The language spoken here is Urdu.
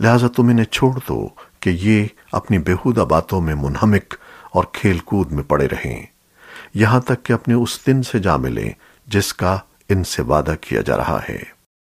لہذا تم انہیں چھوڑ دو کہ یہ اپنی بےہودہ باتوں میں منہمک اور کھیل کود میں پڑے رہیں۔ یہاں تک کہ اپنے اس دن سے جا ملیں جس کا ان سے وعدہ کیا جا رہا ہے۔